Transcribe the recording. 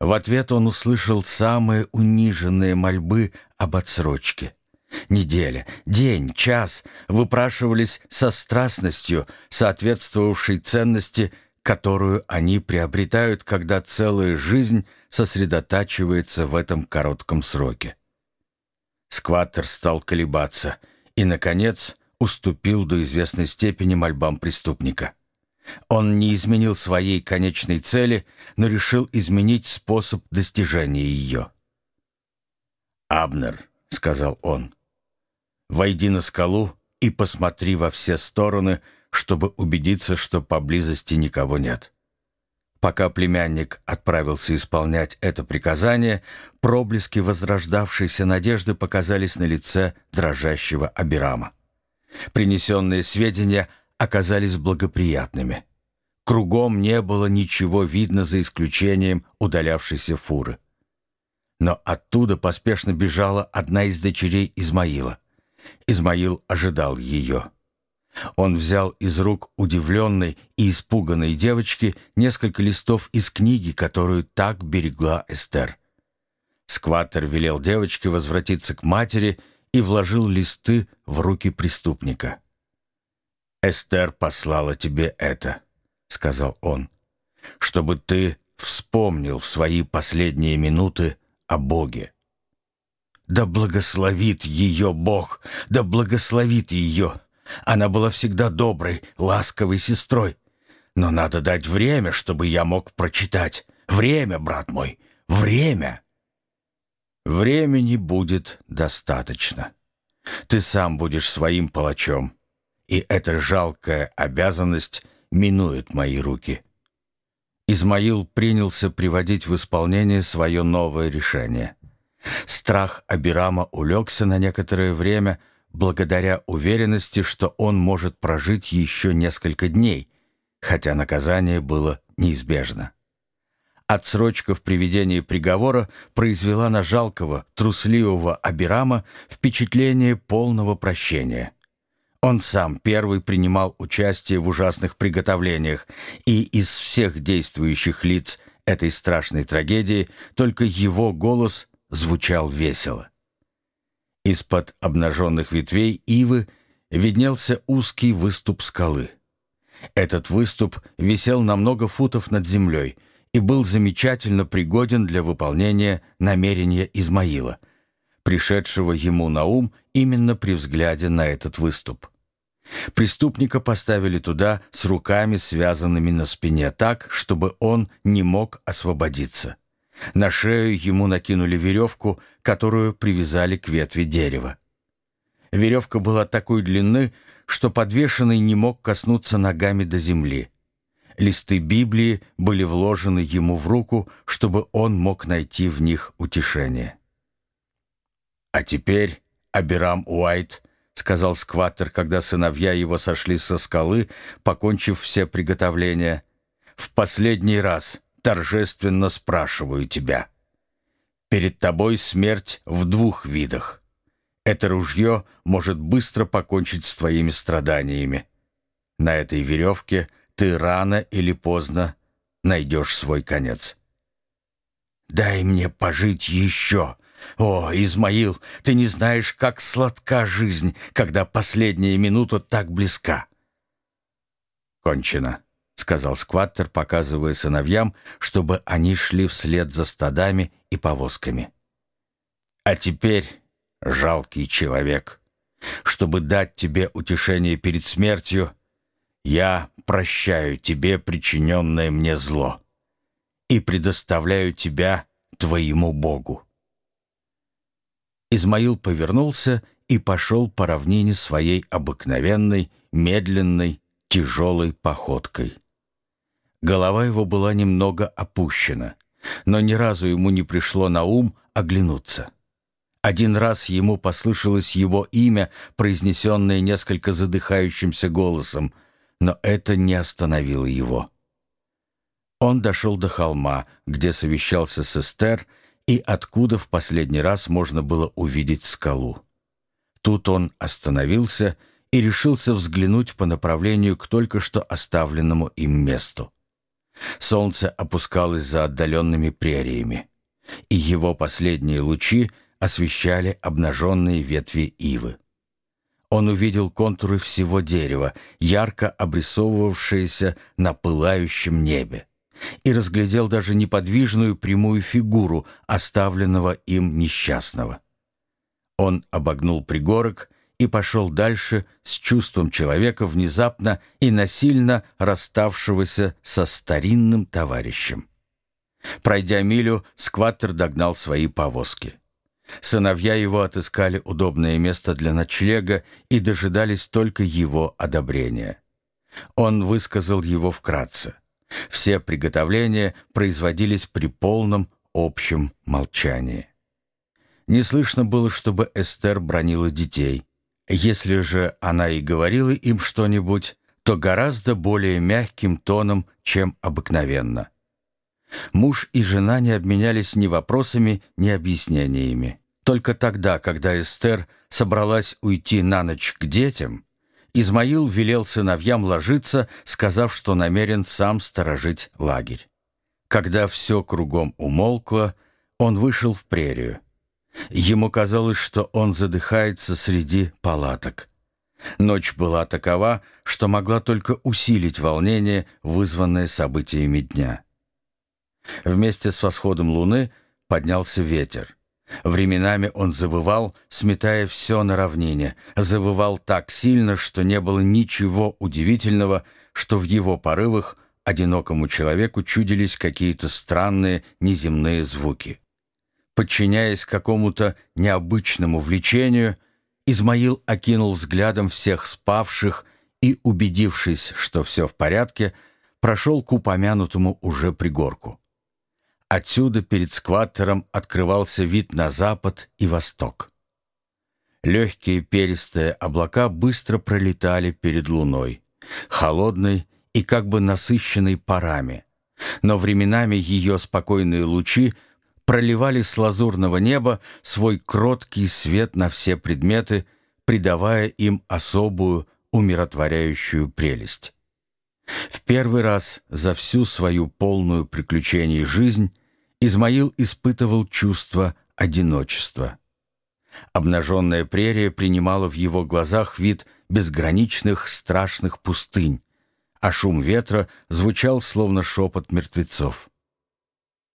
В ответ он услышал самые униженные мольбы об отсрочке. Неделя, день, час выпрашивались со страстностью, соответствовавшей ценности, которую они приобретают, когда целая жизнь сосредотачивается в этом коротком сроке. Скваттер стал колебаться и, наконец, уступил до известной степени мольбам преступника. Он не изменил своей конечной цели, но решил изменить способ достижения ее. «Абнер», — сказал он, — «войди на скалу и посмотри во все стороны, чтобы убедиться, что поблизости никого нет». Пока племянник отправился исполнять это приказание, проблески возрождавшейся надежды показались на лице дрожащего Абирама. Принесенные сведения оказались благоприятными. Кругом не было ничего видно за исключением удалявшейся фуры. Но оттуда поспешно бежала одна из дочерей Измаила. Измаил ожидал ее. Он взял из рук удивленной и испуганной девочки несколько листов из книги, которую так берегла Эстер. Скваттер велел девочке возвратиться к матери и вложил листы в руки преступника. «Эстер послала тебе это», — сказал он, — «чтобы ты вспомнил в свои последние минуты о Боге». «Да благословит ее Бог! Да благословит ее!» Она была всегда доброй, ласковой сестрой. Но надо дать время, чтобы я мог прочитать. Время, брат мой, время. Времени будет достаточно. Ты сам будешь своим палачом, и эта жалкая обязанность минует мои руки. Измаил принялся приводить в исполнение свое новое решение. Страх Абирама улегся на некоторое время — благодаря уверенности, что он может прожить еще несколько дней, хотя наказание было неизбежно. Отсрочка в приведении приговора произвела на жалкого, трусливого Абирама впечатление полного прощения. Он сам первый принимал участие в ужасных приготовлениях, и из всех действующих лиц этой страшной трагедии только его голос звучал весело. Из-под обнаженных ветвей ивы виднелся узкий выступ скалы. Этот выступ висел на много футов над землей и был замечательно пригоден для выполнения намерения Измаила, пришедшего ему на ум именно при взгляде на этот выступ. Преступника поставили туда с руками, связанными на спине так, чтобы он не мог освободиться. На шею ему накинули веревку, которую привязали к ветви дерева. Веревка была такой длины, что подвешенный не мог коснуться ногами до земли. Листы Библии были вложены ему в руку, чтобы он мог найти в них утешение. «А теперь, Абирам Уайт», — сказал скваттер, когда сыновья его сошли со скалы, покончив все приготовления, — «в последний раз» торжественно спрашиваю тебя. Перед тобой смерть в двух видах. Это ружье может быстро покончить с твоими страданиями. На этой веревке ты рано или поздно найдешь свой конец. Дай мне пожить еще. О, Измаил, ты не знаешь, как сладка жизнь, когда последняя минута так близка. Кончено. — сказал скваттер, показывая сыновьям, чтобы они шли вслед за стадами и повозками. «А теперь, жалкий человек, чтобы дать тебе утешение перед смертью, я прощаю тебе причиненное мне зло и предоставляю тебя твоему Богу». Измаил повернулся и пошел по равнине своей обыкновенной, медленной, тяжелой походкой. Голова его была немного опущена, но ни разу ему не пришло на ум оглянуться. Один раз ему послышалось его имя, произнесенное несколько задыхающимся голосом, но это не остановило его. Он дошел до холма, где совещался с Эстер, и откуда в последний раз можно было увидеть скалу. Тут он остановился и решился взглянуть по направлению к только что оставленному им месту. Солнце опускалось за отдаленными прериями, и его последние лучи освещали обнаженные ветви ивы. Он увидел контуры всего дерева, ярко обрисовывавшиеся на пылающем небе, и разглядел даже неподвижную прямую фигуру оставленного им несчастного. Он обогнул пригорок и пошел дальше с чувством человека, внезапно и насильно расставшегося со старинным товарищем. Пройдя милю, скваттер догнал свои повозки. Сыновья его отыскали удобное место для ночлега и дожидались только его одобрения. Он высказал его вкратце. Все приготовления производились при полном общем молчании. Не слышно было, чтобы Эстер бронила детей. Если же она и говорила им что-нибудь, то гораздо более мягким тоном, чем обыкновенно. Муж и жена не обменялись ни вопросами, ни объяснениями. Только тогда, когда Эстер собралась уйти на ночь к детям, Измаил велел сыновьям ложиться, сказав, что намерен сам сторожить лагерь. Когда все кругом умолкло, он вышел в прерию. Ему казалось, что он задыхается среди палаток. Ночь была такова, что могла только усилить волнение, вызванное событиями дня. Вместе с восходом луны поднялся ветер. Временами он завывал, сметая все на равнине, завывал так сильно, что не было ничего удивительного, что в его порывах одинокому человеку чудились какие-то странные неземные звуки. Подчиняясь какому-то необычному влечению, Измаил окинул взглядом всех спавших и, убедившись, что все в порядке, прошел к упомянутому уже пригорку. Отсюда перед скваттером открывался вид на запад и восток. Легкие перистые облака быстро пролетали перед луной, холодной и как бы насыщенной парами, но временами ее спокойные лучи проливали с лазурного неба свой кроткий свет на все предметы, придавая им особую умиротворяющую прелесть. В первый раз за всю свою полную приключений жизнь Измаил испытывал чувство одиночества. Обнаженная прерия принимала в его глазах вид безграничных страшных пустынь, а шум ветра звучал словно шепот мертвецов.